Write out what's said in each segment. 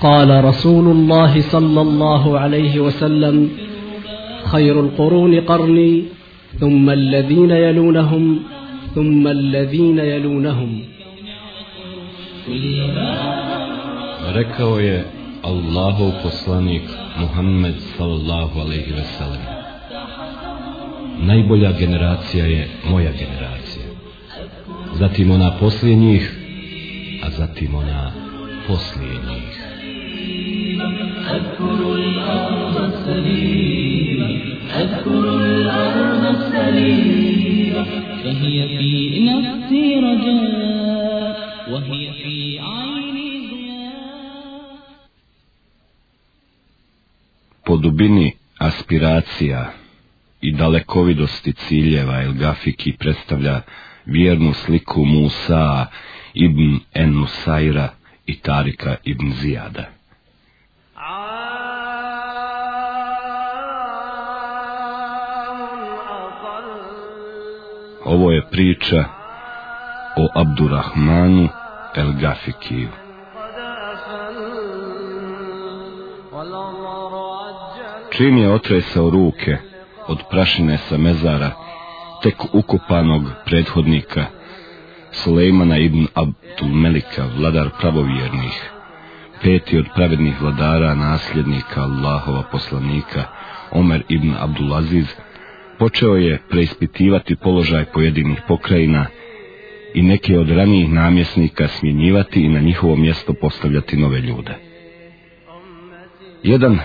قال رسول الله صلى الله عليه وسلم خير القرون قرني ثم الذين يلونهم ثم الذين يلونهم Rekao je Allahov poslanik Muhammed sallallahu alaihi ve sellem. Najbolja generacija je moja generacija. Zatim ona poslije njih, a zatim ona poslije njih. أذكر الأرض السليمة أذكر الأرض السليمة فهي في نفسي رجاء وهي في عيني ضياء Po dubini aspiracija i dalekovidosti ciljeva El Gafiki predstavlja vjernu sliku Musa ibn En Nusaira i Tarika ibn Zijada. Ovo je priča o Abdurrahmanu El Gafikiju. Čim je otresao ruke od prašine sa mezara, tek ukupanog prethodnika, Sulejmana ibn Abdul Melika, vladar pravovjernih, peti od pravednih vladara, nasljednika Allahova poslanika, Omer ibn Abdulaziz, počeo je preispitivati položaj pojedinih pokrajina i neke od ranijih namjesnika smjenjivati i na njihovo mjesto postavljati nove ljude. Jedan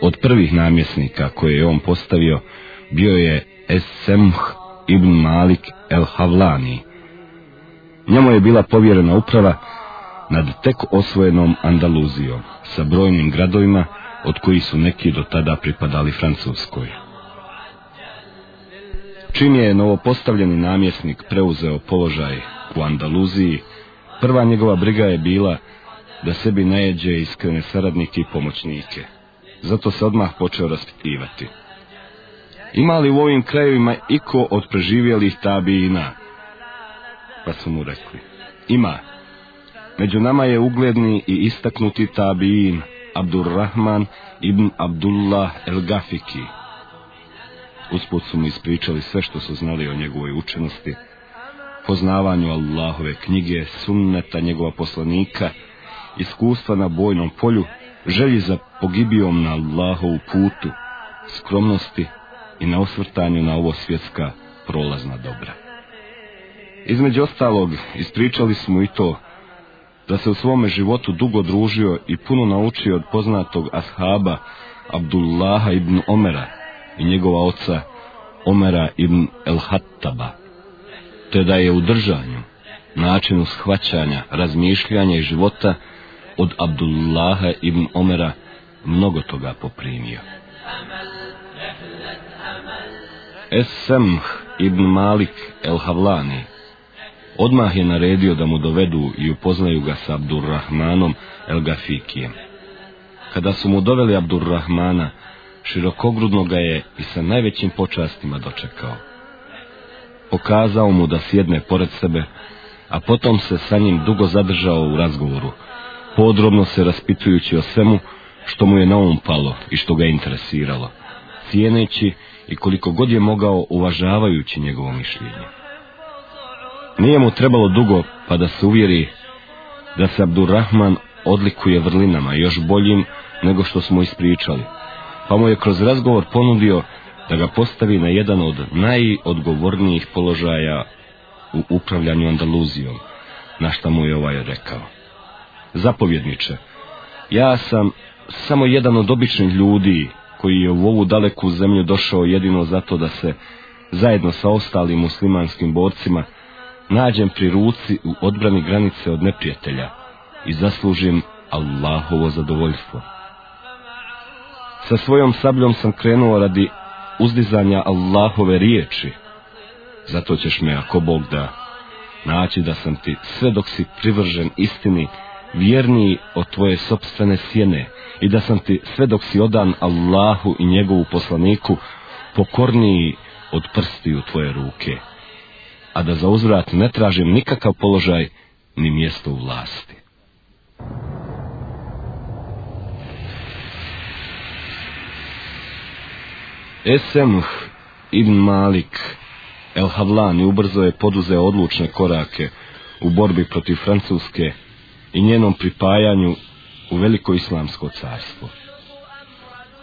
od prvih namjesnika koje je on postavio bio je Esemh ibn Malik el Havlani. Njemu je bila povjerena uprava nad tek osvojenom Andaluzijom sa brojnim gradovima od kojih su neki do tada pripadali Francuskoj. Čim je novopostavljeni namjesnik preuzeo položaj u Andaluziji, prva njegova briga je bila da sebi najeđe iskrene saradnike i pomoćnike. Zato se odmah počeo raspitivati. Ima li u ovim krajevima iko od preživjelih tabijina? Pa su mu rekli. Ima. Među nama je ugledni i istaknuti tabijin Abdurrahman ibn Abdullah el Gafiki. Usput su mu ispričali sve što su znali o njegovoj učenosti, poznavanju Allahove knjige, sunneta njegova poslanika, iskustva na bojnom polju, želji za pogibijom na Allahovu putu, skromnosti i na osvrtanju na ovo svjetska prolazna dobra. Između ostalog, ispričali smo i to da se u svome životu dugo družio i puno naučio od poznatog ashaba Abdullaha ibn Omera i njegova oca Omera ibn el-Hattaba, te da je u držanju, načinu shvaćanja, razmišljanja i života od Abdullaha ibn Omera mnogo toga poprimio. Esemh ibn Malik el-Havlani odmah je naredio da mu dovedu i upoznaju ga sa Abdurrahmanom el-Gafikijem. Kada su mu doveli Abdurrahmana, širokogrudno ga je i sa najvećim počastima dočekao. Pokazao mu da sjedne pored sebe, a potom se sa njim dugo zadržao u razgovoru, podrobno se raspitujući o svemu što mu je na um palo i što ga interesiralo, cijeneći i koliko god je mogao uvažavajući njegovo mišljenje. Nije mu trebalo dugo pa da se uvjeri da se Abdurrahman odlikuje vrlinama još boljim nego što smo ispričali, pa mu je kroz razgovor ponudio da ga postavi na jedan od najodgovornijih položaja u upravljanju Andaluzijom, na šta mu je ovaj rekao. Zapovjedniče, ja sam samo jedan od običnih ljudi koji je u ovu daleku zemlju došao jedino zato da se, zajedno sa ostalim muslimanskim borcima, nađem pri ruci u odbrani granice od neprijatelja i zaslužim Allahovo zadovoljstvo. Sa svojom sabljom sam krenuo radi uzdizanja Allahove riječi, zato ćeš me, ako Bog da, naći da sam ti sve dok si privržen istini, vjerniji od tvoje sobstvene sjene i da sam ti sve dok si odan Allahu i njegovu poslaniku pokorniji od prstiju tvoje ruke, a da za uzvrat ne tražim nikakav položaj ni mjesto u vlasti. Esemh ibn Malik El Havlani ubrzo je poduzeo odlučne korake u borbi protiv Francuske i njenom pripajanju u veliko islamsko carstvo.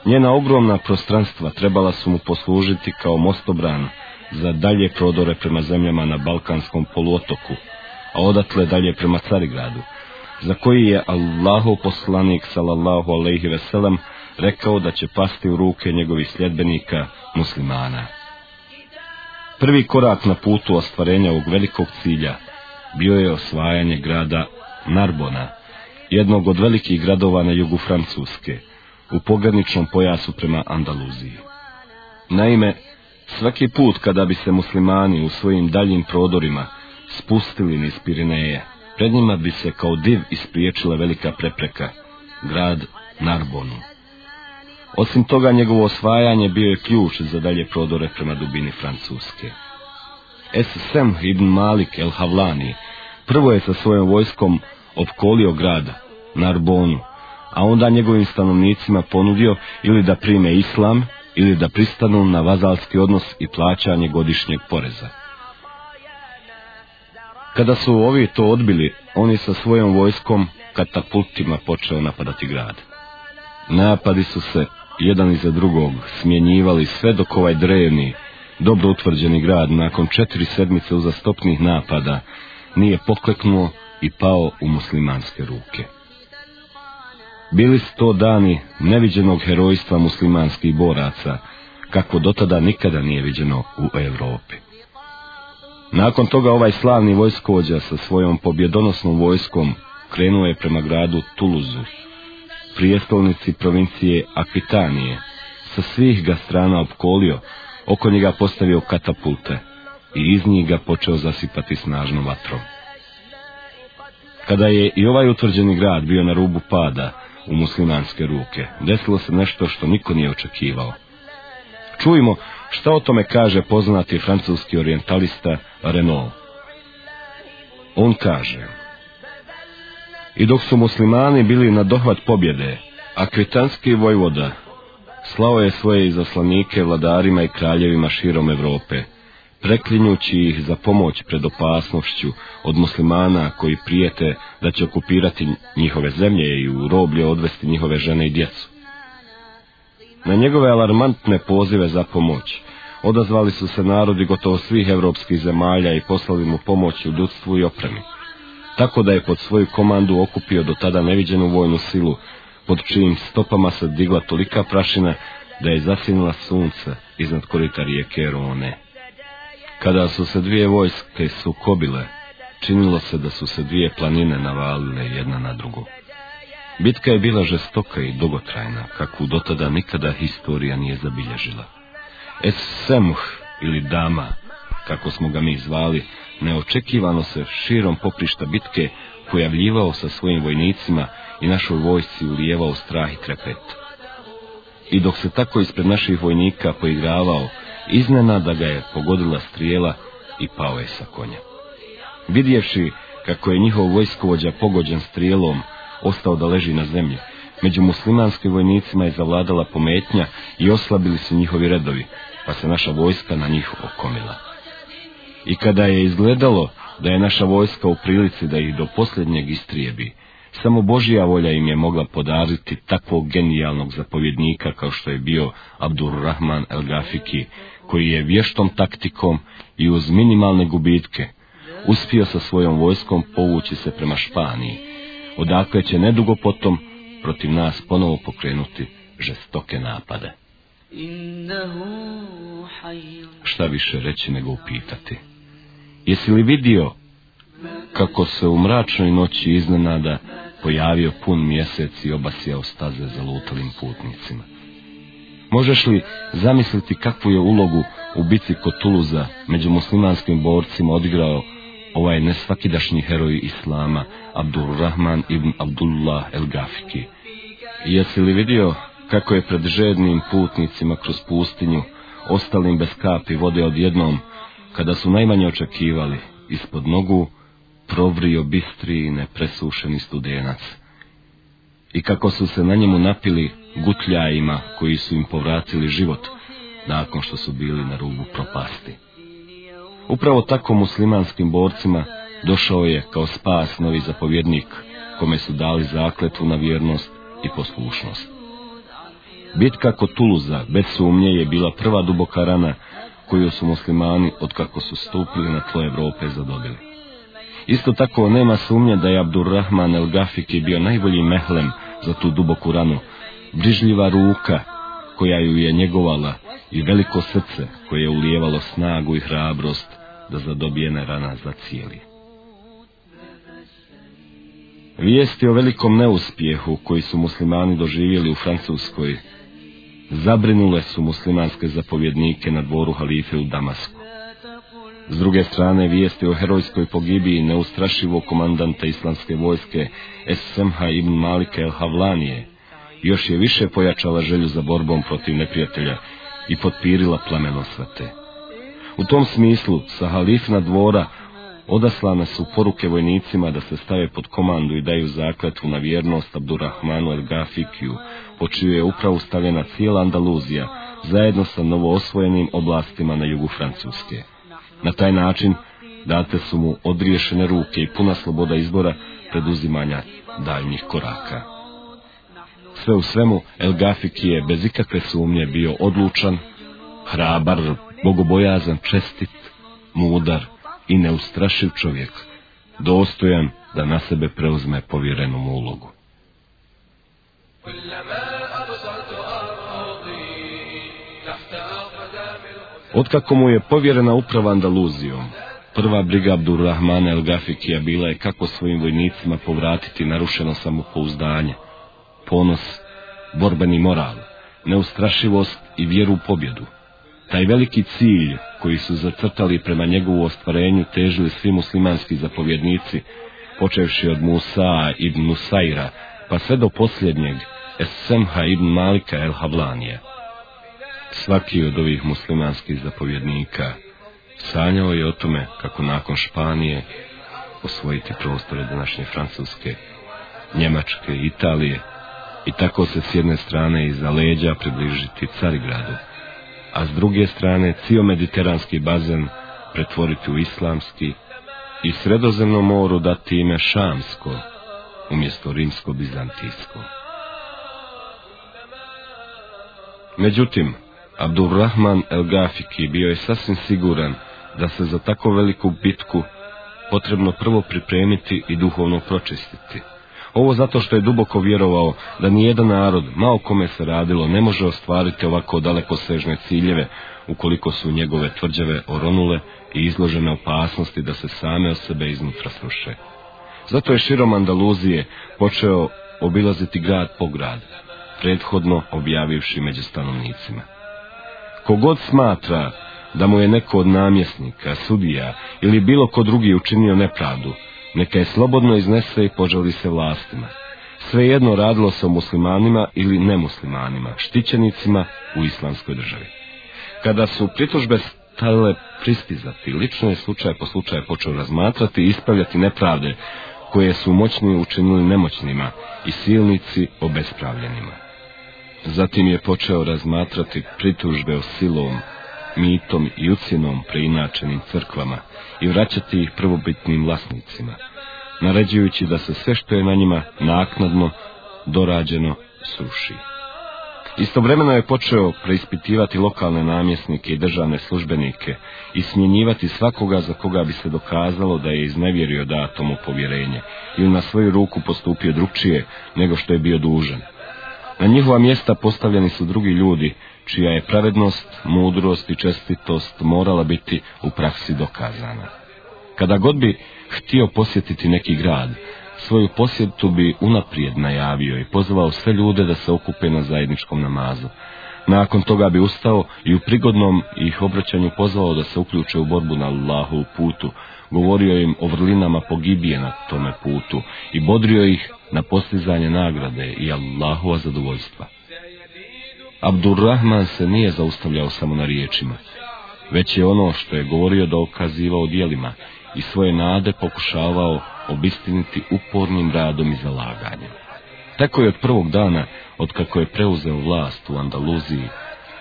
Njena ogromna prostranstva trebala su mu poslužiti kao mostobran za dalje prodore prema zemljama na Balkanskom poluotoku, a odatle dalje prema Carigradu, za koji je Allahov poslanik sallallahu alejhi ve rekao da će pasti u ruke njegovih sljedbenika muslimana. Prvi korak na putu ostvarenja ovog velikog cilja bio je osvajanje grada Narbona, jednog od velikih gradova na jugu Francuske, u pograničnom pojasu prema Andaluziji. Naime, svaki put kada bi se muslimani u svojim daljim prodorima spustili niz Pirineje, pred njima bi se kao div ispriječila velika prepreka, grad Narbonu. Osim toga, njegovo osvajanje bio je ključ za dalje prodore prema dubini Francuske. Sem ibn Malik el Havlani prvo je sa svojom vojskom opkolio grad Narbonu, a onda njegovim stanovnicima ponudio ili da prime islam, ili da pristanu na vazalski odnos i plaćanje godišnjeg poreza. Kada su ovi to odbili, oni sa svojom vojskom katapultima počeo napadati grad. Napadi su se jedan iza drugog smjenjivali sve dok ovaj drevni, dobro utvrđeni grad nakon četiri sedmice uzastopnih napada nije pokleknuo i pao u muslimanske ruke. Bili su dani neviđenog herojstva muslimanskih boraca, kako do tada nikada nije viđeno u Europi. Nakon toga ovaj slavni vojskovođa sa svojom pobjedonosnom vojskom krenuo je prema gradu Tuluzu, prijestolnici provincije Akvitanije, sa svih ga strana opkolio, oko njega postavio katapulte i iz njih ga počeo zasipati snažnom vatrom. Kada je i ovaj utvrđeni grad bio na rubu pada u muslimanske ruke, desilo se nešto što niko nije očekivao. Čujmo šta o tome kaže poznati francuski orientalista Renault. On kaže, i dok su muslimani bili na dohvat pobjede, a kvitanski vojvoda slao je svoje izaslanike vladarima i kraljevima širom Europe, preklinjući ih za pomoć pred opasnošću od muslimana koji prijete da će okupirati njihove zemlje i u roblje odvesti njihove žene i djecu. Na njegove alarmantne pozive za pomoć odazvali su se narodi gotovo svih europskih zemalja i poslali mu pomoć u ljudstvu i opremi, tako da je pod svoju komandu okupio do tada neviđenu vojnu silu, pod čijim stopama se digla tolika prašina da je zasinila sunce iznad korita rijeke Rone. Kada su se dvije vojske sukobile, činilo se da su se dvije planine navalile jedna na drugu. Bitka je bila žestoka i dugotrajna, kakvu dotada nikada historija nije zabilježila. Esemuh ili Dama, kako smo ga mi zvali, neočekivano se širom poprišta bitke pojavljivao sa svojim vojnicima i našoj vojsci ulijevao strah i trepet. I dok se tako ispred naših vojnika poigravao, iznena da ga je pogodila strijela i pao je sa konja. Vidjevši kako je njihov vojskovođa pogođen strijelom, ostao da leži na zemlji, među muslimanskim vojnicima je zavladala pometnja i oslabili su njihovi redovi, pa se naša vojska na njih okomila. I kada je izgledalo da je naša vojska u prilici da ih do posljednjeg istrijebi, samo Božija volja im je mogla podariti takvog genijalnog zapovjednika kao što je bio Abdurrahman el Gafiki, koji je vještom taktikom i uz minimalne gubitke uspio sa svojom vojskom povući se prema Španiji, odakle će nedugo potom protiv nas ponovo pokrenuti žestoke napade. Šta više reći nego upitati? Jesi li vidio kako se u mračnoj noći iznenada pojavio pun mjesec i obasijao staze za lutalim putnicima? Možeš li zamisliti kakvu je ulogu u bici kod Tuluza među muslimanskim borcima odigrao ovaj nesvakidašnji heroj Islama, Abdurrahman ibn Abdullah el Gafiki? Jesi li vidio kako je pred žednim putnicima kroz pustinju, ostalim bez kapi vode odjednom, kada su najmanje očekivali, ispod nogu provrio bistri i nepresušeni studenac. I kako su se na njemu napili gutljajima koji su im povratili život, nakon što su bili na rubu propasti. Upravo tako muslimanskim borcima došao je kao spas novi zapovjednik, kome su dali zakletvu na vjernost i poslušnost. Bitka kod Tuluza, bez sumnje, je bila prva duboka rana koju su muslimani, otkako su stupili na tlo Evrope, zadobili. Isto tako nema sumnje da je Abdurrahman el Gafiki bio najbolji mehlem za tu duboku ranu, brižljiva ruka koja ju je njegovala i veliko srce koje je ulijevalo snagu i hrabrost da zadobijene rana cijeli. Vijesti o velikom neuspjehu koji su muslimani doživjeli u Francuskoj zabrinule su muslimanske zapovjednike na dvoru halife u Damasku. S druge strane, vijesti o herojskoj pogibiji neustrašivog komandanta islamske vojske Esemha ibn Malika el Havlanije još je više pojačala želju za borbom protiv neprijatelja i potpirila plameno svete. U tom smislu sa halifna dvora odaslane su poruke vojnicima da se stave pod komandu i daju zakletvu na vjernost Abdurrahmanu el Gafikiju, po čiju je upravo stavljena cijela Andaluzija, zajedno sa novoosvojenim oblastima na jugu Francuske. Na taj način date su mu odriješene ruke i puna sloboda izbora preduzimanja daljnjih koraka. Sve u svemu, El Gafiki je bez ikakve sumnje bio odlučan, hrabar, bogobojazan, čestit, mudar i neustrašiv čovjek, dostojan da na sebe preuzme povjerenu ulogu. Otkako mu je povjerena uprava Andaluzijom, prva briga Abdurrahmana El Gafikija bila je kako svojim vojnicima povratiti narušeno samopouzdanje, ponos, borbeni moral, neustrašivost i vjeru u pobjedu. Taj veliki cilj koji su zacrtali prema njegovu ostvarenju težili svi muslimanski zapovjednici, počevši od Musa ibn Nusaira, pa sve do posljednjeg Esemha ibn Malika el Hablanije. Svaki od ovih muslimanskih zapovjednika sanjao je o tome kako nakon Španije osvojiti prostore današnje Francuske, Njemačke, Italije i tako se s jedne strane iza leđa približiti Carigradu, a s druge strane cijel mediteranski bazen pretvoriti u islamski i sredozemno moru dati ime Šamsko umjesto rimsko-bizantijsko. Međutim, Abdurrahman el Gafiki bio je sasvim siguran da se za tako veliku bitku potrebno prvo pripremiti i duhovno pročistiti. Ovo zato što je duboko vjerovao da nijedan narod, ma kome se radilo, ne može ostvariti ovako dalekosežne ciljeve ukoliko su njegove tvrđave oronule i izložene opasnosti da se same od sebe iznutra sruše. Zato je širom Andaluzije počeo obilaziti grad po grad, prethodno objavivši među stanovnicima. Kogod smatra da mu je neko od namjesnika, sudija ili bilo ko drugi učinio nepravdu, neka je slobodno iznese i požali se vlastima. Svejedno radilo se o muslimanima ili nemuslimanima, štićenicima u islamskoj državi. Kada su pritužbe stale pristizati, lično je slučaj po slučaju počeo razmatrati i ispravljati nepravde koje su moćni učinili nemoćnima i silnici obespravljenima. Zatim je počeo razmatrati pritužbe o silom, mitom i ucinom preinačenim crkvama i vraćati ih prvobitnim vlasnicima, naređujući da se sve što je na njima naknadno, dorađeno, sruši. Istovremeno je počeo preispitivati lokalne namjesnike i državne službenike i smjenjivati svakoga za koga bi se dokazalo da je iznevjerio datomu povjerenje ili na svoju ruku postupio drugčije nego što je bio dužan. Na njihova mjesta postavljeni su drugi ljudi, čija je pravednost, mudrost i čestitost morala biti u praksi dokazana. Kada god bi htio posjetiti neki grad, svoju posjetu bi unaprijed najavio i pozvao sve ljude da se okupe na zajedničkom namazu. Nakon toga bi ustao i u prigodnom ih obraćanju pozvao da se uključe u borbu na Allahu putu, govorio im o vrlinama pogibije na tome putu i bodrio ih na postizanje nagrade i Allahova zadovoljstva. Abdurrahman se nije zaustavljao samo na riječima, već je ono što je govorio dokazivao dijelima i svoje nade pokušavao obistiniti upornim radom i zalaganjem. Tako je od prvog dana, od kako je preuzeo vlast u Andaluziji,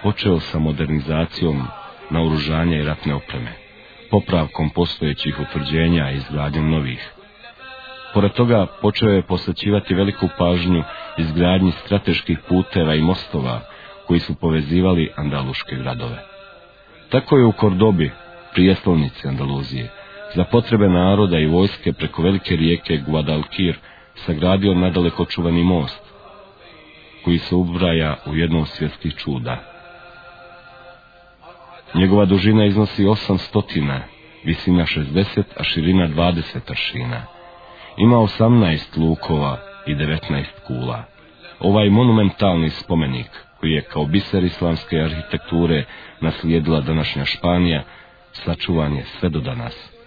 počeo sa modernizacijom naoružanja i ratne opreme, popravkom postojećih utvrđenja i izgradnjom novih. Pored toga počeo je posvećivati veliku pažnju izgradnji strateških puteva i mostova koji su povezivali andaluške gradove. Tako je u Kordobi, prijestolnici Andaluzije, za potrebe naroda i vojske preko velike rijeke Guadalquir sagradio nadaleko čuvani most, koji se ubraja u jednom svjetskih čuda. Njegova dužina iznosi 800, visina 60, a širina 20 aršina. Ima 18 lukova i 19 kula. Ovaj monumentalni spomenik, koji je kao biser islamske arhitekture naslijedila današnja Španija, sačuvan je sve do danas.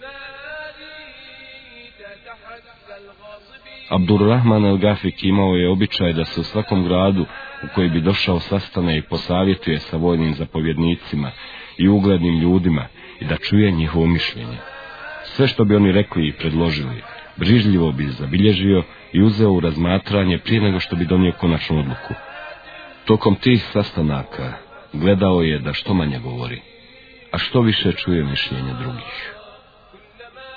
Abdurrahman el Gafik imao je običaj da se u svakom gradu u koji bi došao sastane i posavjetuje sa vojnim zapovjednicima i uglednim ljudima i da čuje njihovo mišljenje. Sve što bi oni rekli i predložili, brižljivo bi zabilježio i uzeo u razmatranje prije nego što bi donio konačnu odluku. Tokom tih sastanaka gledao je da što manje govori, a što više čuje mišljenje drugih.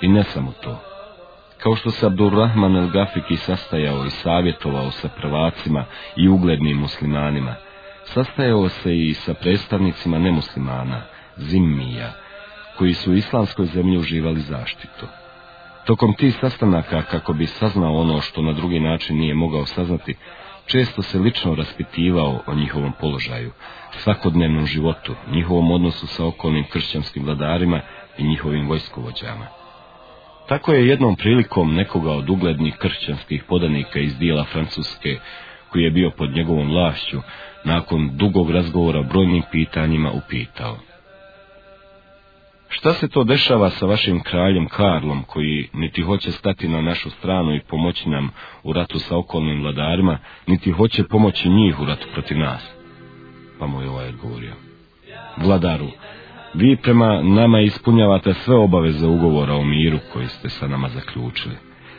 I ne samo to. Kao što se Abdurrahman el Gafiki sastajao i savjetovao sa prvacima i uglednim muslimanima, sastajao se i sa predstavnicima nemuslimana, zimmija, koji su u islamskoj zemlji uživali zaštitu. Tokom tih sastanaka, kako bi saznao ono što na drugi način nije mogao saznati, često se lično raspitivao o njihovom položaju, svakodnevnom životu, njihovom odnosu sa okolnim kršćanskim vladarima i njihovim vojskovođama. Tako je jednom prilikom nekoga od uglednih kršćanskih podanika iz dijela Francuske, koji je bio pod njegovom vlašću, nakon dugog razgovora brojnim pitanjima upitao. Šta se to dešava sa vašim kraljem Karlom, koji niti hoće stati na našu stranu i pomoći nam u ratu sa okolnim vladarima, niti hoće pomoći njih u ratu protiv nas? Pa mu je ovaj odgovorio. Vladaru, vi prema nama ispunjavate sve obaveze ugovora o miru koji ste sa nama zaključili.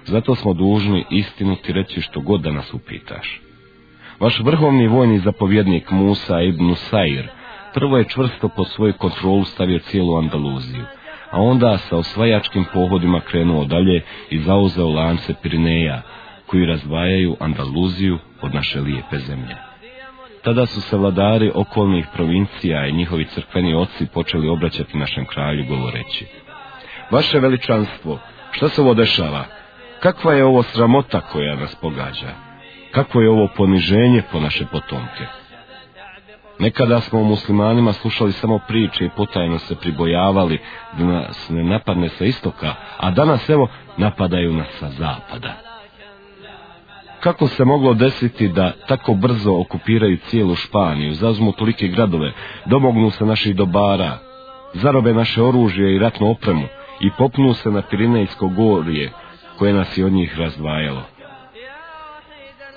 Zato smo dužni istinu ti reći što god da nas upitaš. Vaš vrhovni vojni zapovjednik Musa ibn Sair prvo je čvrsto pod svoju kontrolu stavio cijelu Andaluziju, a onda sa osvajačkim pohodima krenuo dalje i zauzeo lance Pirineja, koji razdvajaju Andaluziju od naše lijepe zemlje. Tada su se vladari okolnih provincija i njihovi crkveni oci počeli obraćati našem kralju govoreći. Vaše veličanstvo, šta se ovo dešava? Kakva je ovo sramota koja nas pogađa? Kakvo je ovo poniženje po naše potomke? Nekada smo muslimanima slušali samo priče i potajno se pribojavali da nas ne napadne sa istoka, a danas evo napadaju nas sa zapada. Kako se moglo desiti da tako brzo okupiraju cijelu Španiju, zazmu tolike gradove, domognu se naših dobara, zarobe naše oružje i ratnu opremu i popnu se na Pirinejsko gorije koje nas je od njih razdvajalo?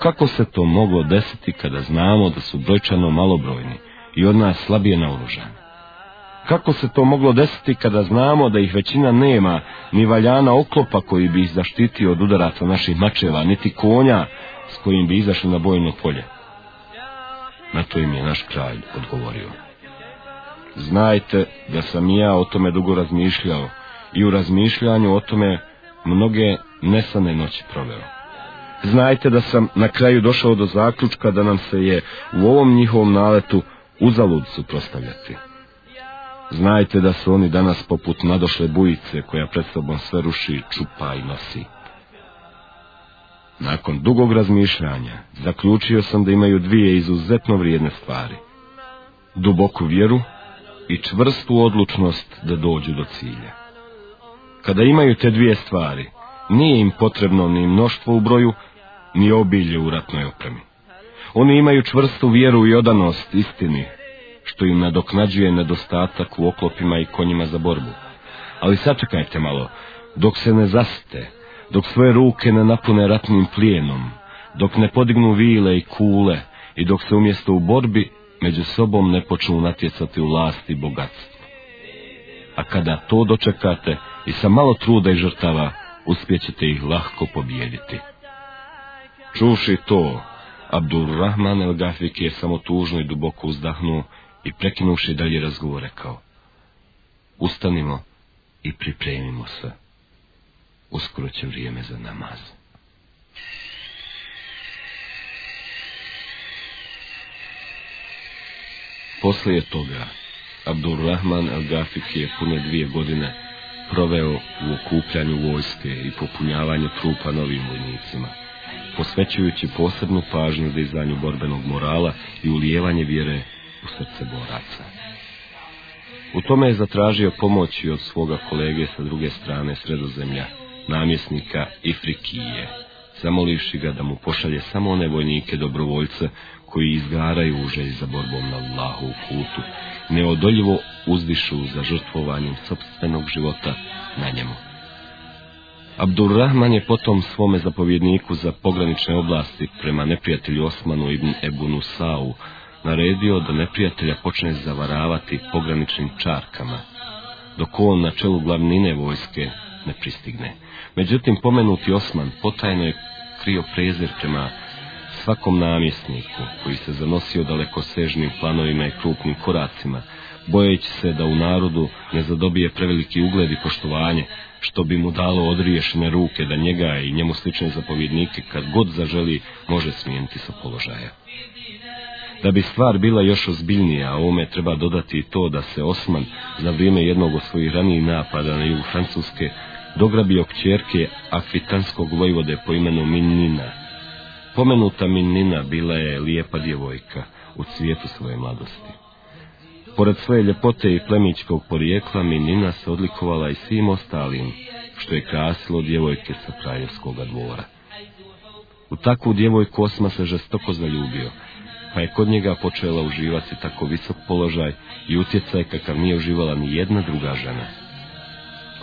Kako se to moglo desiti kada znamo da su brojčano malobrojni i od nas slabije naoružani? Kako se to moglo desiti kada znamo da ih većina nema, ni valjana oklopa koji bi ih zaštitio od udaraca naših mačeva, niti konja s kojim bi izašli na bojno polje? Na to im je naš kralj odgovorio. Znajte da sam i ja o tome dugo razmišljao i u razmišljanju o tome mnoge nesane noći proveo. Znajte da sam na kraju došao do zaključka da nam se je u ovom njihovom naletu uzalud suprostavljati. Znajte da su oni danas poput nadošle bujice koja pred sobom sve ruši, čupa i nosi. Nakon dugog razmišljanja zaključio sam da imaju dvije izuzetno vrijedne stvari. Duboku vjeru i čvrstu odlučnost da dođu do cilja. Kada imaju te dvije stvari, nije im potrebno ni mnoštvo u broju, ni obilje u ratnoj opremi. Oni imaju čvrstu vjeru i odanost istini, što im nadoknađuje nedostatak u oklopima i konjima za borbu. Ali sačekajte malo, dok se ne zasite, dok svoje ruke ne napune ratnim plijenom, dok ne podignu vile i kule i dok se umjesto u borbi među sobom ne počnu natjecati u lasti i bogatstvu. A kada to dočekate i sa malo truda i žrtava, uspjećete ih lahko pobijediti. Čuši to, Abdurrahman el Gafik je samo tužno i duboko uzdahnuo i prekinuši dalje razgovor rekao, ustanimo i pripremimo se. Uskoro će vrijeme za namaz. Poslije toga, Abdurrahman al-Gafik je pune dvije godine proveo u okupljanju vojske i popunjavanju trupa novim vojnicima, posvećujući posebnu pažnju dizanju borbenog morala i ulijevanje vjere u srce boraca. U tome je zatražio pomoć i od svoga kolege sa druge strane sredozemlja, namjesnika Ifrikije, zamolivši ga da mu pošalje samo one vojnike dobrovoljce koji izgaraju u želji za borbom na Allahu u putu, neodoljivo uzdišu za žrtvovanjem sobstvenog života na njemu. Abdurrahman je potom svome zapovjedniku za pogranične oblasti prema neprijatelju Osmanu ibn Ebu Nusau naredio da neprijatelja počne zavaravati pograničnim čarkama, dok on na čelu glavnine vojske ne pristigne. Međutim, pomenuti Osman potajno je krio prezir prema svakom namjesniku koji se zanosio dalekosežnim planovima i krupnim koracima, bojeći se da u narodu ne zadobije preveliki ugled i poštovanje, što bi mu dalo odriješene ruke da njega i njemu slične zapovjednike kad god zaželi može smijeniti sa položaja. Da bi stvar bila još ozbiljnija, a ovome treba dodati i to da se Osman za vrijeme jednog od svojih ranijih napada na jugu Francuske dograbio kćerke akvitanskog vojvode po imenu Minnina. Pomenuta Minnina bila je lijepa djevojka u cvijetu svoje mladosti. Pored svoje ljepote i plemičkog porijekla, Minnina se odlikovala i svim ostalim, što je krasilo djevojke sa kraljevskog dvora. U takvu djevojku Osma se žestoko zaljubio, pa je kod njega počela uživati tako visok položaj i utjecaj kakav nije uživala ni jedna druga žena.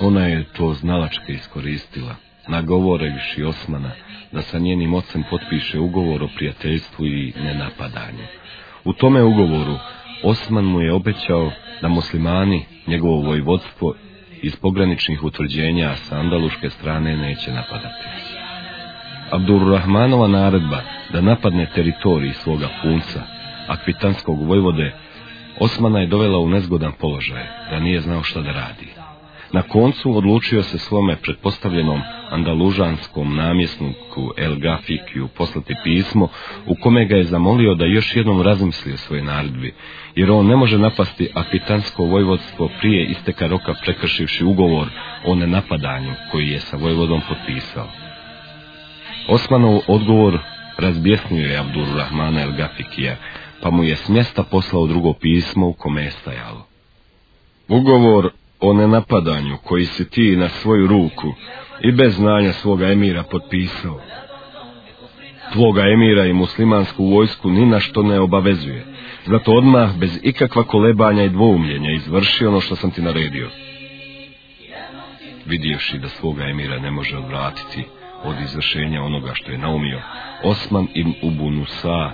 Ona je to znalačke iskoristila, nagovorevši Osmana da sa njenim ocem potpiše ugovor o prijateljstvu i nenapadanju. U tome ugovoru Osman mu je obećao da muslimani, njegovo vojvodstvo iz pograničnih utvrđenja sa andaluške strane neće napadati. Abdurrahmanova naredba da napadne teritorij svoga punca, akvitanskog vojvode, Osmana je dovela u nezgodan položaj, da nije znao šta da radi. Na koncu odlučio se svome pretpostavljenom andalužanskom namjesniku El Gafikiju poslati pismo u kome ga je zamolio da još jednom razmisli o svojoj naredbi, jer on ne može napasti akvitansko vojvodstvo prije isteka roka prekršivši ugovor o nenapadanju koji je sa vojvodom potpisao. Osmanov odgovor razbjesnio je Abdurrahmana El Gafikija, pa mu je s mjesta poslao drugo pismo u kome je stajalo. Ugovor o nenapadanju koji si ti na svoju ruku i bez znanja svoga emira potpisao. Tvoga emira i muslimansku vojsku ni na što ne obavezuje, zato odmah bez ikakva kolebanja i dvoumljenja izvrši ono što sam ti naredio. Vidjevši da svoga emira ne može odvratiti od izvršenja onoga što je naumio, Osman ibn Ubunusa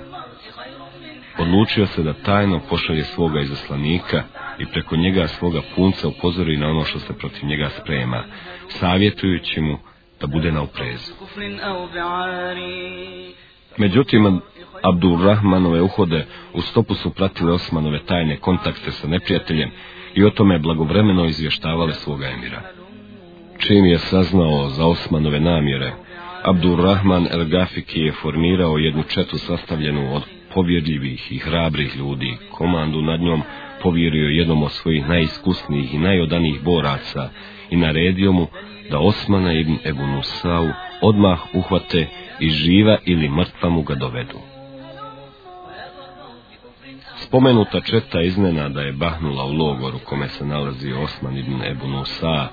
odlučio se da tajno pošalje svoga izaslanika i preko njega svoga punca upozori na ono što se protiv njega sprema, savjetujući mu da bude na oprezu. Međutim, Abdurrahmanove uhode u stopu su pratile Osmanove tajne kontakte sa neprijateljem i o tome blagovremeno izvještavale svoga emira. Čim je saznao za Osmanove namjere, Abdurrahman El Gafiki je formirao jednu četu sastavljenu od povjerljivih i hrabrih ljudi, komandu nad njom povjerio jednom od svojih najiskusnijih i najodanijih boraca i naredio mu da Osmana ibn Ebu Nusau odmah uhvate i živa ili mrtva mu ga dovedu. Spomenuta četa iznenada je bahnula u logoru kome se nalazi Osman ibn Ebu Nusa,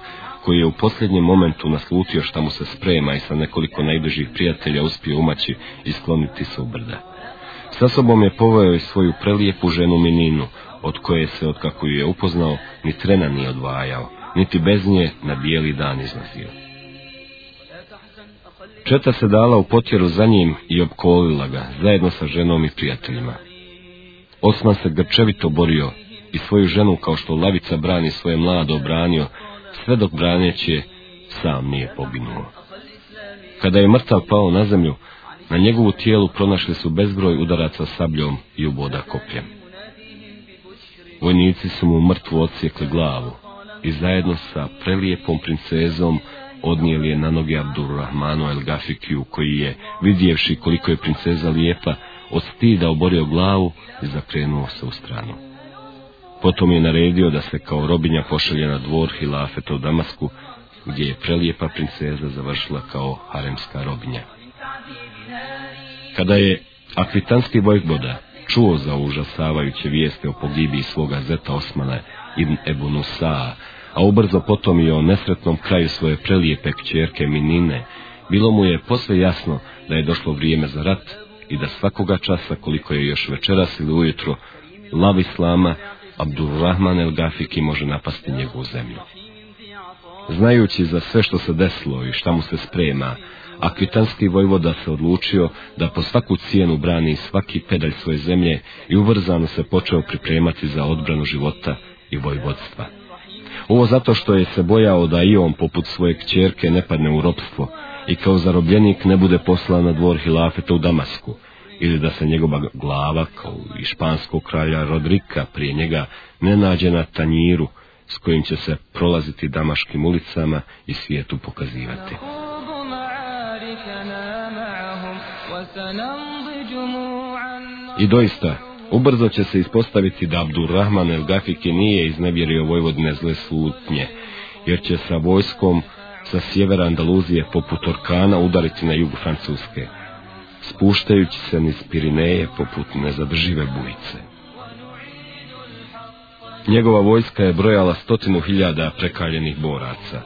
koji je u posljednjem momentu naslutio šta mu se sprema i sa nekoliko najbližih prijatelja uspio umaći i skloniti se u brda. Sa sobom je poveo i svoju prelijepu ženu Mininu, od koje se, od kako ju je upoznao, ni trena nije odvajao, niti bez nje na bijeli dan izlazio. Četa se dala u potjeru za njim i opkolila ga, zajedno sa ženom i prijateljima. Osman se grčevito borio i svoju ženu kao što lavica brani svoje mlado obranio, sve dok braneće sam nije poginuo. Kada je mrtav pao na zemlju, na njegovu tijelu pronašli su bezbroj udaraca sabljom i uboda kopljem. Vojnici su mu mrtvo odsjekli glavu i zajedno sa prelijepom princezom odnijeli je na noge Abdurrahmanu El Gafikiju, koji je, vidjevši koliko je princeza lijepa, od stida oborio glavu i zakrenuo se u stranu. Potom je naredio da se kao robinja pošalje na dvor Hilafeta u Damasku, gdje je prelijepa princeza završila kao haremska robinja. Kada je akvitanski vojvoda čuo za užasavajuće vijeste o pogibiji svoga zeta Osmana ibn Ebu Nusa, a ubrzo potom i o nesretnom kraju svoje prelijepe kćerke Minine, bilo mu je posve jasno da je došlo vrijeme za rat i da svakoga časa, koliko je još večeras ili ujutro, lav Islama, Abdurrahman el Gafiki može napasti njegovu zemlju. Znajući za sve što se desilo i šta mu se sprema, Akvitanski vojvoda se odlučio da po svaku cijenu brani svaki pedalj svoje zemlje i ubrzano se počeo pripremati za odbranu života i vojvodstva. Ovo zato što je se bojao da i on poput svoje kćerke ne padne u ropstvo i kao zarobljenik ne bude poslan na dvor Hilafeta u Damasku, ili da se njegova glava, kao i španskog kralja Rodrika prije njega, ne nađe na tanjiru s kojim će se prolaziti damaškim ulicama i svijetu pokazivati. I doista, ubrzo će se ispostaviti da Abdurrahman el Gafiki nije iznevjerio Vojvodine zle slutnje, jer će sa vojskom sa sjevera Andaluzije poput Orkana udariti na jug Francuske, spuštajući se niz Pirineje poput nezadržive bujice. Njegova vojska je brojala stotinu hiljada prekaljenih boraca.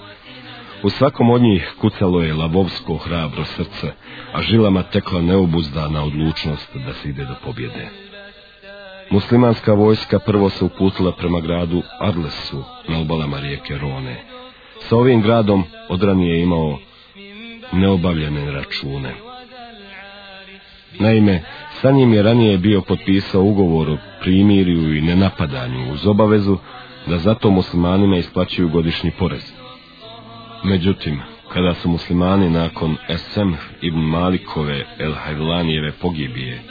U svakom od njih kucalo je lavovsko hrabro srce, a žilama tekla neobuzdana odlučnost da se ide do pobjede. Muslimanska vojska prvo se uputila prema gradu Arlesu na obalama rijeke Rone. Sa ovim gradom odranije je imao neobavljene račune. Naime, sa njim je ranije bio potpisao ugovor o primirju i nenapadanju uz obavezu da zato muslimanima isplaćuju godišnji porez. Međutim, kada su muslimani nakon Esem ibn Malikove El Hajlanijeve pogibije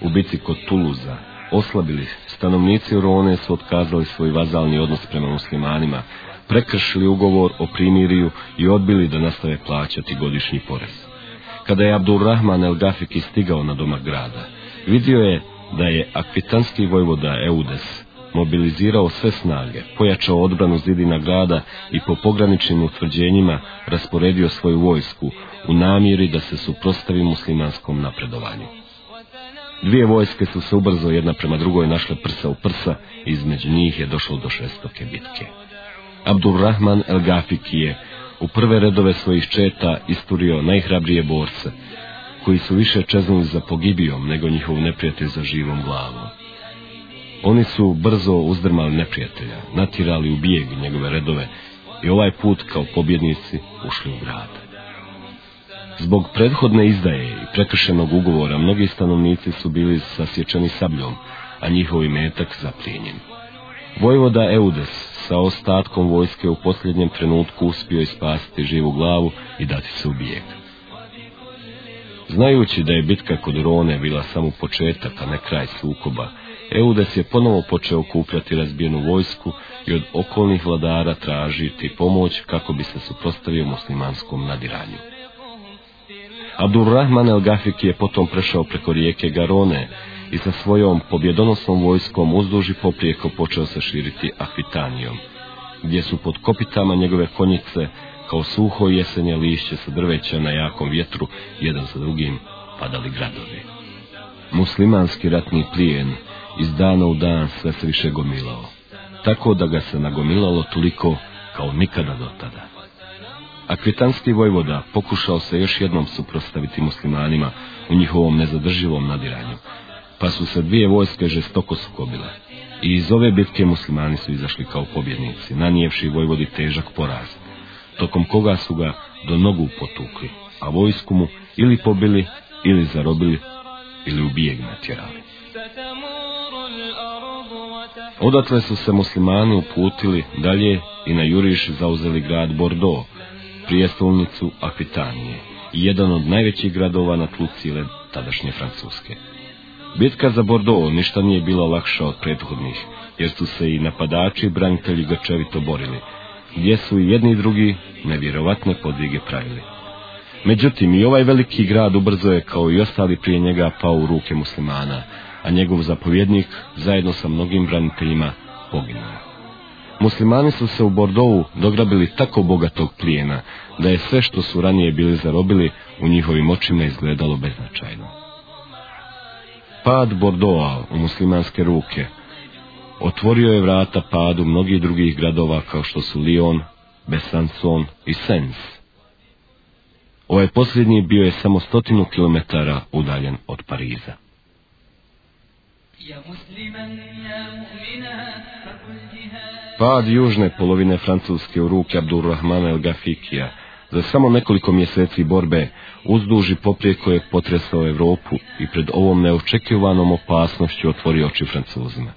u bici kod Tuluza oslabili, stanovnici Rone su otkazali svoj vazalni odnos prema muslimanima, prekršili ugovor o primiriju i odbili da nastave plaćati godišnji porez. Kada je Abdurrahman el Gafiki stigao na domak grada, vidio je da je akvitanski vojvoda Eudes mobilizirao sve snage, pojačao odbranu zidina grada i po pograničnim utvrđenjima rasporedio svoju vojsku u namjeri da se suprostavi muslimanskom napredovanju. Dvije vojske su se ubrzo jedna prema drugoj našle prsa u prsa i između njih je došlo do šestoke bitke. Abdurrahman el Gafiki je u prve redove svojih četa isturio najhrabrije borce, koji su više čeznuli za pogibijom nego njihov neprijatelj za živom glavom. Oni su brzo uzdrmali neprijatelja, natirali u bijeg njegove redove i ovaj put kao pobjednici ušli u grad. Zbog prethodne izdaje i prekršenog ugovora mnogi stanovnici su bili sasječeni sabljom, a njihov metak zaplijenjen. Vojvoda Eudes sa ostatkom vojske u posljednjem trenutku uspio ispasiti živu glavu i dati se u bijeg. Znajući da je bitka kod Rone bila samo početak, a ne kraj sukoba, Eudes je ponovo počeo kupljati razbijenu vojsku i od okolnih vladara tražiti pomoć kako bi se suprostavio muslimanskom nadiranju. Abdurrahman el Gafik je potom prešao preko rijeke Garone i sa svojom pobjedonosnom vojskom uzduži poprijeko počeo se širiti Akvitanijom, gdje su pod kopitama njegove konjice kao suho jesenje lišće sa drveća na jakom vjetru, jedan sa drugim padali gradovi. Muslimanski ratni plijen iz dana u dan sve se više gomilao, tako da ga se nagomilalo toliko kao nikada do tada. Akvitanski vojvoda pokušao se još jednom suprostaviti muslimanima u njihovom nezadrživom nadiranju, pa su se dvije vojske žestoko sukobile. I iz ove bitke muslimani su izašli kao pobjednici, nanijevši vojvodi težak poraz, tokom koga su ga do nogu potukli, a vojsku mu ili pobili, ili zarobili, ili u bijeg natjerali. Odatle su se muslimani uputili dalje i na juriš zauzeli grad Bordeaux, prijestolnicu Akvitanije i jedan od najvećih gradova na tlu cijele tadašnje Francuske. Bitka za Bordeaux ništa nije bila lakša od prethodnih, jer su se i napadači i branitelji grčevito borili, gdje su i jedni i drugi nevjerovatne podvige pravili. Međutim, i ovaj veliki grad ubrzo je, kao i ostali prije njega, pao u ruke muslimana, a njegov zapovjednik, zajedno sa mnogim braniteljima, poginuo. Muslimani su se u Bordovu dograbili tako bogatog plijena, da je sve što su ranije bili zarobili u njihovim očima izgledalo beznačajno. Pad Bordoa u muslimanske ruke otvorio je vrata padu mnogih drugih gradova kao što su Lyon, Besançon i Sens. Ovaj posljednji bio je samo stotinu kilometara udaljen od Pariza. Pad južne polovine Francuske u ruke Abdurrahmana El Gafikija za samo nekoliko mjeseci borbe uzduži poprijeko je potresao Europu i pred ovom neočekivanom opasnošću otvorio oči Francuzima.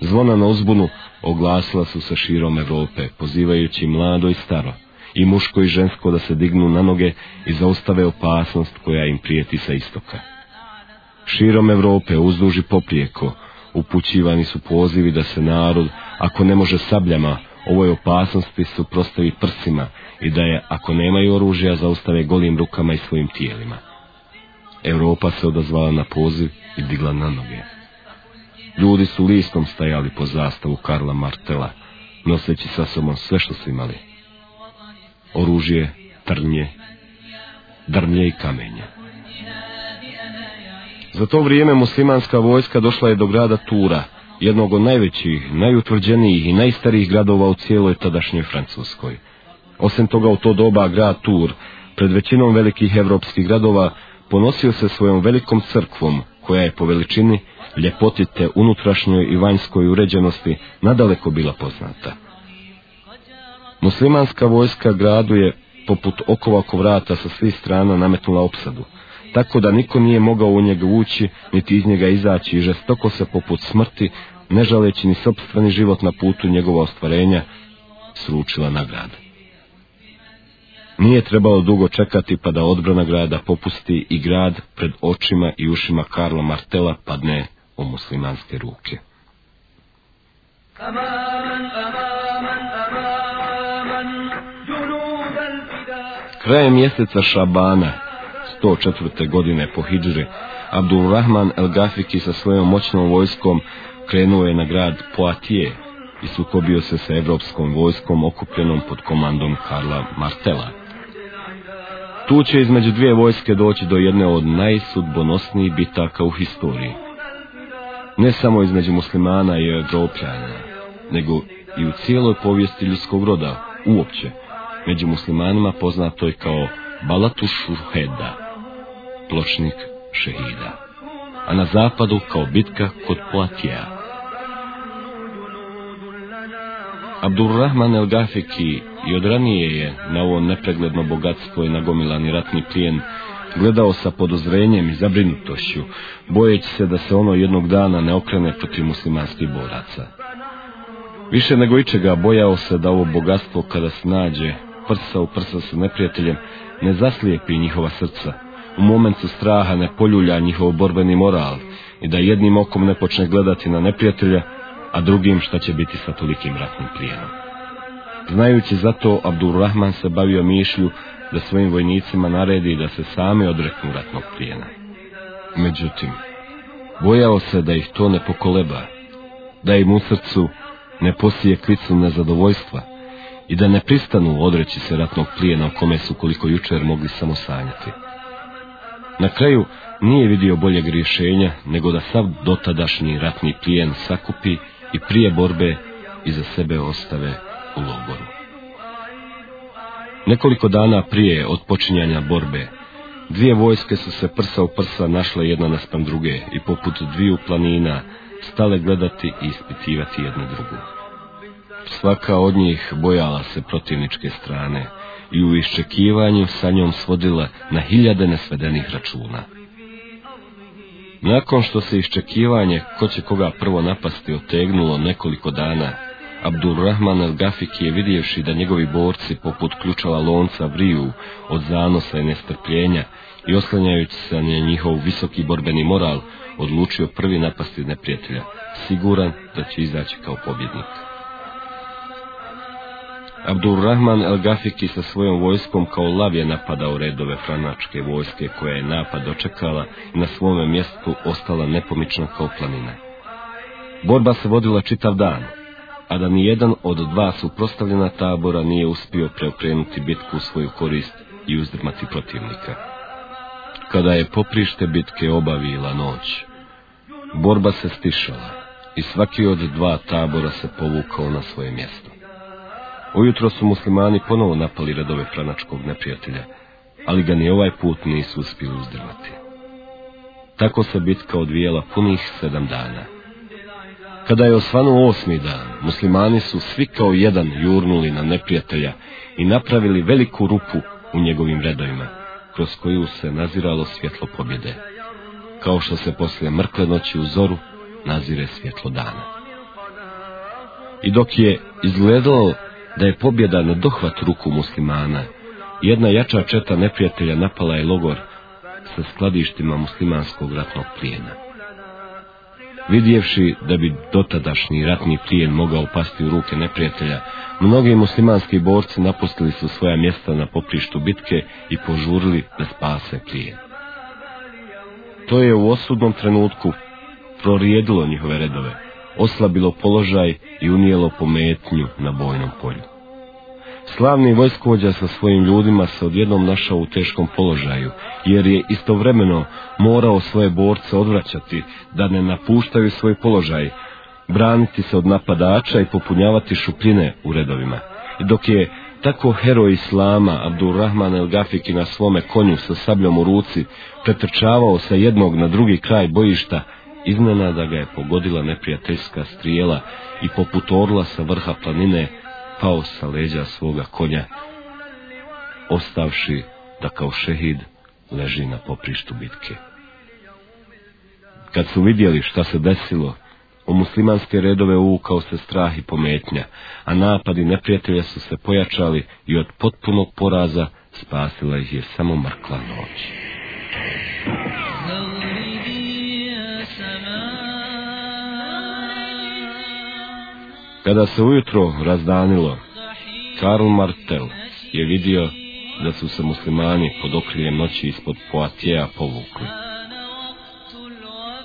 Zvona na uzbunu oglasila su se širom Europe, pozivajući mlado i staro, i muško i žensko da se dignu na noge i zaustave opasnost koja im prijeti sa istoka. Širom Europe uzduži poprijeko upućivani su pozivi da se narod, ako ne može sabljama, ovoj opasnosti suprostavi prsima i da je, ako nemaju oružja, zaustave golim rukama i svojim tijelima. Europa se odazvala na poziv i digla na noge. Ljudi su listom stajali po zastavu Karla Martela, noseći sa sobom sve što su imali. Oružje, trnje, drnje i kamenja. Za to vrijeme muslimanska vojska došla je do grada Tura, jednog od najvećih, najutvrđenijih i najstarijih gradova u cijeloj tadašnjoj Francuskoj. Osim toga u to doba grad Tur, pred većinom velikih evropskih gradova, ponosio se svojom velikom crkvom, koja je po veličini, ljepoti te unutrašnjoj i vanjskoj uređenosti nadaleko bila poznata. Muslimanska vojska gradu je, poput okova oko vrata sa svih strana, nametnula opsadu, tako da niko nije mogao u njega ući, niti iz njega izaći i žestoko se poput smrti, ne žaleći ni sobstveni život na putu njegova ostvarenja, sručila na grad. Nije trebalo dugo čekati pa da odbrana grada popusti i grad pred očima i ušima Karla Martela padne u muslimanske ruke. Krajem mjeseca Šabana, 104. godine po Hidžri, Abdulrahman El Gafiki sa svojom moćnom vojskom krenuo je na grad Poitiers i sukobio se sa evropskom vojskom okupljenom pod komandom Karla Martela. Tu će između dvije vojske doći do jedne od najsudbonosnijih bitaka u historiji. Ne samo između muslimana i evropljana, nego i u cijeloj povijesti ljudskog roda, uopće, među muslimanima poznato je kao Balatu Šuheda, pločnik šehida, a na zapadu kao bitka kod Poatija. Abdurrahman el Gafiki i od ranije je na ovo nepregledno bogatstvo i nagomilani ratni plijen gledao sa podozrenjem i zabrinutošću, bojeći se da se ono jednog dana ne okrene protiv muslimanskih boraca. Više nego ičega bojao se da ovo bogatstvo kada se nađe prsa u prsa sa neprijateljem ne zaslijepi njihova srca, u momentu straha ne poljulja njihov borbeni moral i da jednim okom ne počne gledati na neprijatelja, a drugim šta će biti sa tolikim ratnim plijenom. Znajući zato, Abdurrahman se bavio mišlju da svojim vojnicima naredi da se sami odreknu ratnog plijena. Međutim, bojao se da ih to ne pokoleba, da im u srcu ne posije klicu nezadovoljstva i da ne pristanu odreći se ratnog plijena o kome su koliko jučer mogli samo sanjati. Na kraju nije vidio boljeg rješenja nego da sav dotadašnji ratni plijen sakupi i prije borbe iza sebe ostave u logoru. Nekoliko dana prije od počinjanja borbe, dvije vojske su se prsa u prsa našle jedna naspram druge i poput dviju planina stale gledati i ispitivati jednu drugu. Svaka od njih bojala se protivničke strane i u iščekivanju sa njom svodila na hiljade nesvedenih računa. Nakon što se iščekivanje ko će koga prvo napasti otegnulo nekoliko dana, Abdurrahman al-Gafik je vidjevši da njegovi borci poput ključava lonca vriju od zanosa i nestrpljenja i oslanjajući se na njihov visoki borbeni moral, odlučio prvi napasti neprijatelja, siguran da će izaći kao pobjednik. Abdurrahman el Gafiki sa svojom vojskom kao lav je napadao redove franačke vojske koja je napad dočekala i na svome mjestu ostala nepomična kao planina. Borba se vodila čitav dan, a da ni jedan od dva suprostavljena tabora nije uspio preokrenuti bitku u svoju korist i uzdrmati protivnika. Kada je poprište bitke obavila noć, borba se stišala i svaki od dva tabora se povukao na svoje mjesto. Ujutro su muslimani ponovo napali redove franačkog neprijatelja, ali ga ni ovaj put nisu uspjeli uzdrmati. Tako se bitka odvijela punih sedam dana. Kada je osvanuo osmi dan, muslimani su svi kao jedan jurnuli na neprijatelja i napravili veliku rupu u njegovim redovima, kroz koju se naziralo svjetlo pobjede, kao što se poslije mrkle noći u zoru nazire svjetlo dana. I dok je izgledalo da je pobjeda na dohvat ruku muslimana, jedna jača četa neprijatelja napala je logor sa skladištima muslimanskog ratnog plijena. Vidjevši da bi dotadašnji ratni plijen mogao pasti u ruke neprijatelja, mnogi muslimanski borci napustili su svoja mjesta na poprištu bitke i požurili da spase plijen. To je u osudnom trenutku prorijedilo njihove redove, oslabilo položaj i unijelo pometnju na bojnom polju. Slavni vojskovođa sa svojim ljudima se odjednom našao u teškom položaju, jer je istovremeno morao svoje borce odvraćati da ne napuštaju svoj položaj, braniti se od napadača i popunjavati šupljine u redovima. Dok je tako heroj Islama, Abdurrahman el Gafiki na svome konju sa sabljom u ruci, pretrčavao sa jednog na drugi kraj bojišta, iznenada ga je pogodila neprijateljska strijela i poput orla sa vrha planine pao sa leđa svoga konja, ostavši da kao šehid leži na poprištu bitke. Kad su vidjeli šta se desilo, u muslimanske redove uvukao se strah i pometnja, a napadi neprijatelja su se pojačali i od potpunog poraza spasila ih je samo mrkla noć. Kada se ujutro razdanilo, Karl Martel je vidio da su se muslimani pod okriljem noći ispod Poatijeja povukli.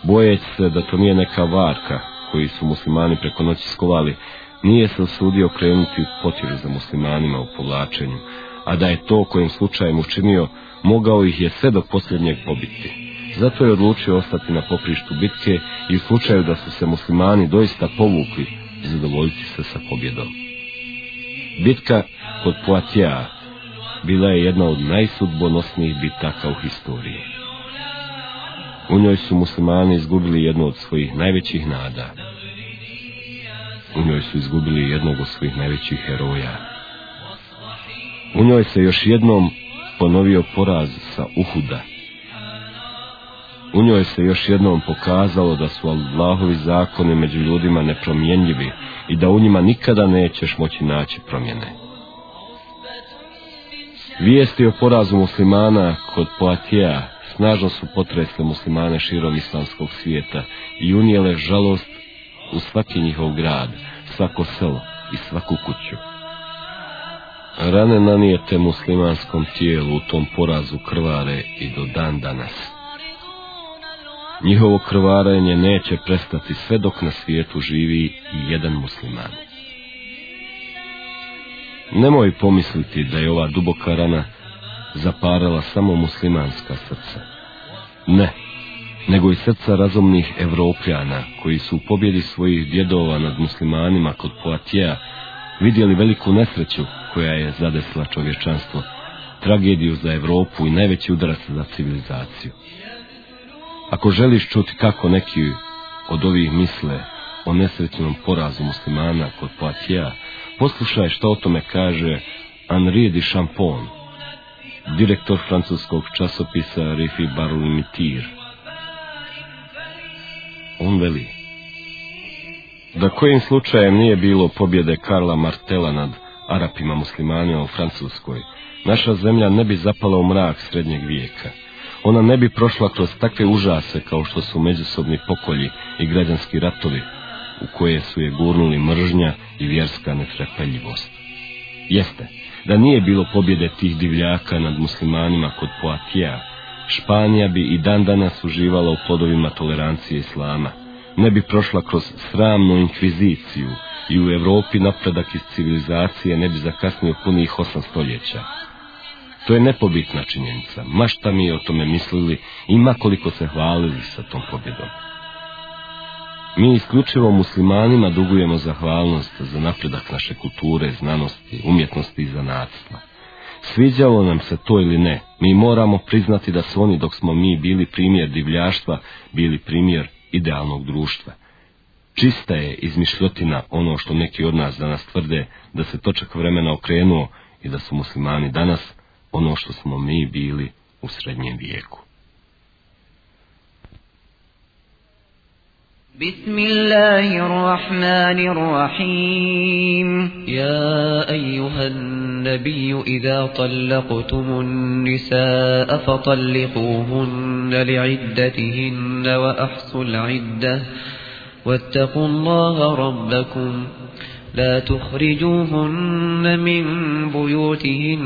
Bojeći se da to nije neka varka koji su muslimani preko noći skovali, nije se osudio krenuti potjeru za muslimanima u povlačenju, a da je to kojim slučajem učinio, mogao ih je sve do posljednjeg pobiti. Zato je odlučio ostati na poprištu bitke i u slučaju da su se muslimani doista povukli, zadovoljiti se sa pobjedom. Bitka kod Poatija bila je jedna od najsudbonosnijih bitaka u historiji. U njoj su muslimani izgubili jednu od svojih najvećih nada. U njoj su izgubili jednog od svojih najvećih heroja. U njoj se još jednom ponovio poraz sa Uhuda. U njoj se još jednom pokazalo da su Allahovi zakoni među ljudima nepromjenjivi i da u njima nikada nećeš moći naći promjene. Vijesti o porazu muslimana kod Poatija snažno su potresle muslimane širom islamskog svijeta i unijele žalost u svaki njihov grad, svako selo i svaku kuću. Rane nanijete muslimanskom tijelu u tom porazu krvare i do dan danas. Njihovo krvarenje neće prestati sve dok na svijetu živi i jedan musliman. Nemoj pomisliti da je ova duboka rana zaparala samo muslimanska srca. Ne, nego i srca razumnih evropljana, koji su u pobjedi svojih djedova nad muslimanima kod Poatija vidjeli veliku nesreću koja je zadesla čovječanstvo, tragediju za Europu i najveći udarac za civilizaciju. Ako želiš čuti kako neki od ovih misle o nesretnom porazu muslimana kod Poatija, poslušaj što o tome kaže Henri de Champon, direktor francuskog časopisa Rifi Barometir. On veli, da kojim slučajem nije bilo pobjede Karla Martela nad Arapima muslimanima u Francuskoj, naša zemlja ne bi zapala u mrak srednjeg vijeka. Ona ne bi prošla kroz takve užase kao što su međusobni pokolji i građanski ratovi, u koje su je gurnuli mržnja i vjerska netrepeljivost. Jeste, da nije bilo pobjede tih divljaka nad muslimanima kod Poatija, Španija bi i dan danas uživala u plodovima tolerancije islama. Ne bi prošla kroz sramnu inkviziciju i u Europi napredak iz civilizacije ne bi zakasnio punih osam stoljeća. To je nepobitna činjenica, ma šta mi o tome mislili i ma koliko se hvalili sa tom pobjedom. Mi isključivo muslimanima dugujemo zahvalnost za napredak naše kulture, znanosti, umjetnosti i zanatstva. Sviđalo nam se to ili ne, mi moramo priznati da su oni dok smo mi bili primjer divljaštva, bili primjer idealnog društva. Čista je izmišljotina ono što neki od nas danas tvrde da se točak vremena okrenuo i da su muslimani danas ono što smo mi bili u srednjem vijeku. بسم الله الرحمن الرحيم يا أيها النبي إذا طلقتم النساء فطلقوهن لعدتهن وأحصوا العدة واتقوا الله ربكم لا تخرجوهن من بيوتهن